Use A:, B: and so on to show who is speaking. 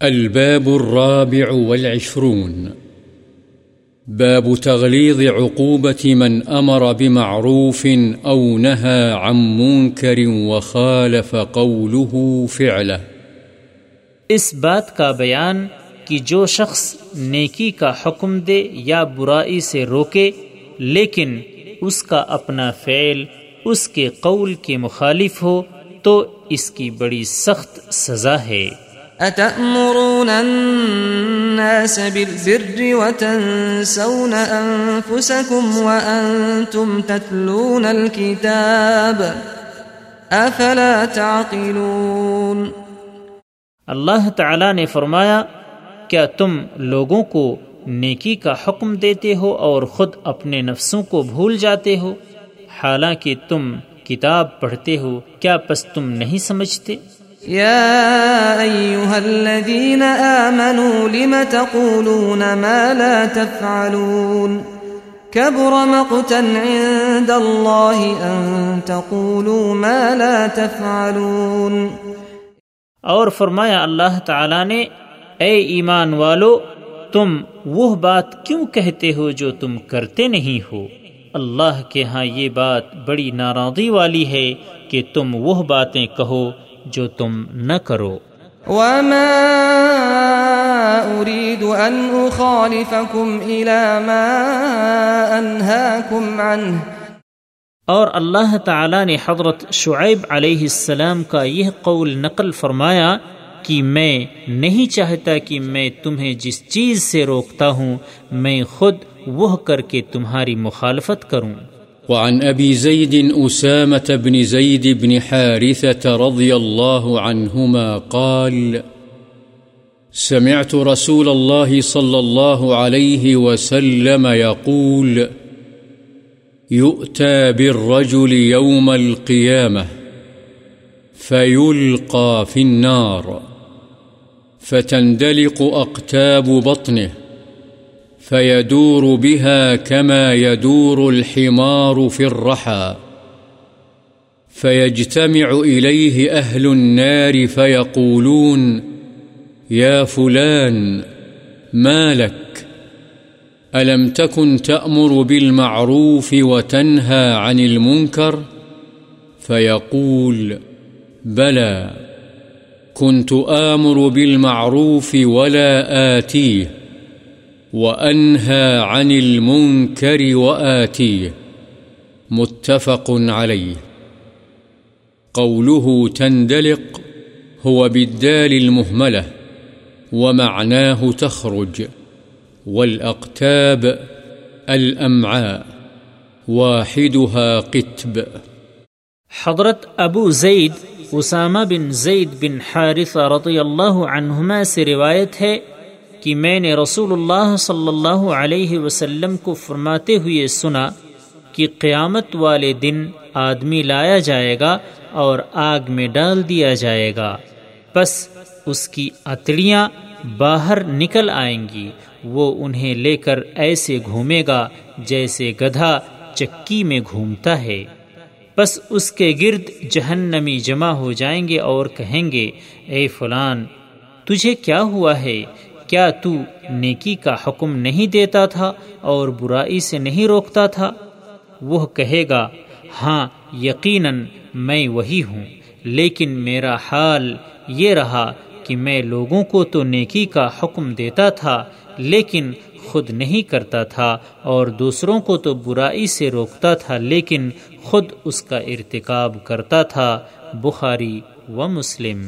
A: الباب الرابع والعشرون. باب تغليظ عقوبة من أمر بمعروف أو نهى عن منكر وخالف قوله فعله.
B: اس بات کا بیان کہ جو شخص نیکی کا حکم دے یا برائی سے روکے، لیکن اس کا اپنا فعل، اس کے قول کے مخالف ہو، تو اس کی بڑی سخت سزا ہے۔
C: أتأمرون الناس بالبر وتنسون أنفسكم وأنتم تتلون الكتاب أفلا تعقلون
B: اللہ تعالی نے فرمایا، کیا تم لوگوں کو نیکی کا حکم دیتے ہو اور خود اپنے نفسوں کو بھول جاتے ہو؟ حالانکہ تم کتاب پڑھتے ہو، کیا پس تم نہیں سمجھتے؟
C: يا أيها الذين آمنوا لم تقولون ما لا تفعلون كبر مقتا عند الله أن تقولوا ما لا تفعلون
B: اور فرمایا اللہ تعالی نے، اے ایمان والو، تم وہ بات کیوں کہتے ہو جو تم کرتے نہیں ہو؟ اللہ کے ہاں یہ بات بڑی ناراضی والی ہے کہ تم وہ باتیں کہو جو تم نہ کرو۔
C: وما أريد أن أخالفكم إلى ما أنهاكم عنه۔
B: اور اللہ تعالی نے حضرت شعیب علیہ السلام کا یہ قول نقل فرمایا کہ میں نہیں چاہتا کہ میں تمہیں جس چیز سے روکتا ہوں میں خود وہ کر کے تمہاری مخالفت کروں۔
A: وعن أبي زيد أسامة بن زيد بن حارثة رضي الله عنهما قال، سمعت رسول الله صلى الله عليه وسلم يقول، يؤتى بالرجل يوم القيامة فيلقى في النار فتندلق أقتاب بطنه. فيدور بها كما يدور الحمار في الرحى. فيجتمع إليه أهل النار فيقولون، يا فلان، ما لك؟ ألم تكن تأمر بالمعروف وتنهى عن المنكر؟ فيقول، بلى، كنت آمر بالمعروف ولا آتيه. وأنهى عن المنكر وآتيه متفق عليه قوله تندلق هو بالدال المهملة ومعناه تخرج والأقتاب الأمعاء واحدها قتب
B: حضرت ابو زید اسامہ بن زید بن حارث رضی اللہ عنہما سے روایت ہے کہ میں نے رسول اللہ صلی اللہ علیہ وسلم کو فرماتے ہوئے سنا کہ قیامت والے دن آدمی لایا جائے گا اور آگ میں ڈال دیا جائے گا۔ بس اس کی اتڑیاں باہر نکل آئیں گی۔ وہ انہیں لے کر ایسے گھومے گا جیسے گدھا چکی میں گھومتا ہے۔ بس اس کے گرد جہنمی جمع ہو جائیں گے اور کہیں گے، اے فلان، تجھے کیا ہوا ہے؟ کیا تو نیکی کا حکم نہیں دیتا تھا اور برائی سے نہیں روکتا تھا؟ وہ کہے گا ہاں یقیناً میں وہی ہوں، لیکن میرا حال یہ رہا کہ میں لوگوں کو تو نیکی کا حکم دیتا تھا، لیکن خود نہیں کرتا تھا اور دوسروں کو تو برائی سے روکتا تھا، لیکن خود اس کا ارتکاب کرتا تھا، بخاری و مسلم۔